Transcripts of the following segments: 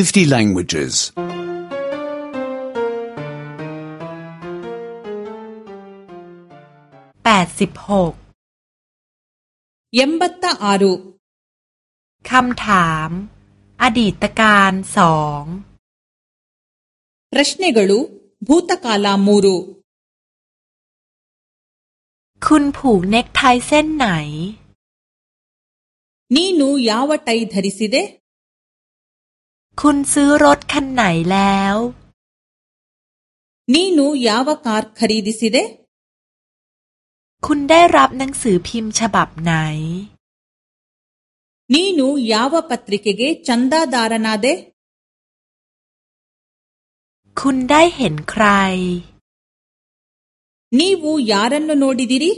50 languages. 86 r u คำถาม อดีตการสอง ಪ್ರಶ್ನೆಗಳು ಭೂತಕಾಲ ಮ ೂ ರ คุณผูกเน็กไทเส้นไหนน ನೀನು ಯಾವ ಟೈ ಧ ริสิเดคุณซื้อรถคันไหนแล้ว นี่นูยาวการ์ขรีดิสิเด คุณได้รับหนังสือพิมพ์ฉบับไหน นี่นูยาวปตริกเก จันดาดารนาเด คุณได้เห็นใคร นี่วูยารันโนโนดิดิริ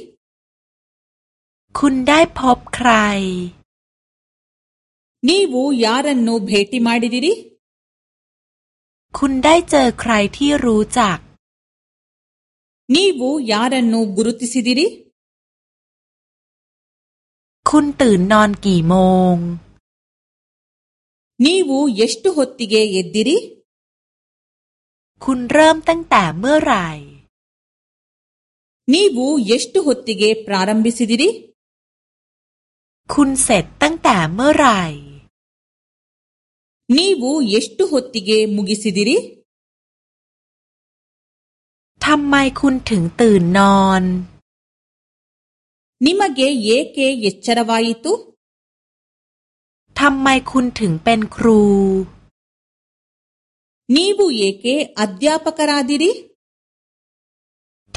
คุณได้พบใคร ನೀವು ಯಾರನ್ನು ಭೇಟಿ ಮಾಡಿದಿರಿ คุณได้เจอใครที่รู้จัก นี่วูยารันโนกรุติสิดิริ คุณตื่นนอนกี่โมงนี่วูเยสตุฮติเกยดิริ คุณเริ่มตั้งแต่เมื่อไหร่นี่วูเยสตุฮติเกปรารมบิสิดิริ คุณเสร็จตั้งแต่เมื่อไหร ನೀವು ಎಷ್ಟು ಹೊತ್ತಿಗೆ ಮುಗಿಸಿದಿರಿ ทำไมคุณถึงตื่นนอน ನಿಮಗೆ ಏಕೆ ಎಚ್ಚರವಾಯಿತು ทำไมคุณถึงเป็นครู ನೀವು ಏಕೆ ಅಧ್ಯಾಪಕರಾದಿರಿ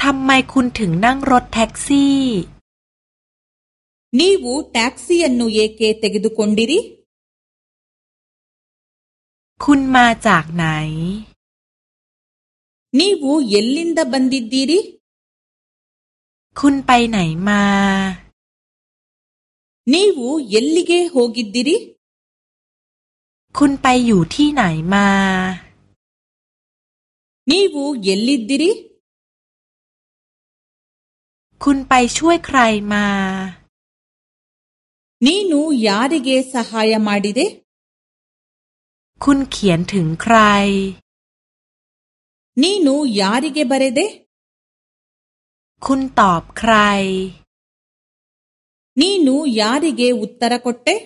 ทำไมคุณถึงนั่งรถแท็กซี่ ನೀವು ಟ್ಯಾಕ್ಸಿಯನ್ನು ಏಕೆ ತೆಗೆದುಕೊಂಡಿರಿ คุณมาจากไหน นี่ วูเยลลินดาบันดิดีริคุณไปไหนมานี่วูเยลลิเกโฮกิดดีริคุณไปอยู่ที่ไหนมานี่วูเยลลิดดีริคุณไปช่วยใครมา นี่นูยาริเกสหายมาดิเดคุณเขียนถึงใคร ನೀನು ಯಾರಿಗೆ ಬರೆದೆ คุณตอบใคร ನೀನು ಯಾರಿಗೆ ಉತ್ತರ ಕೊಟ್ಟೆ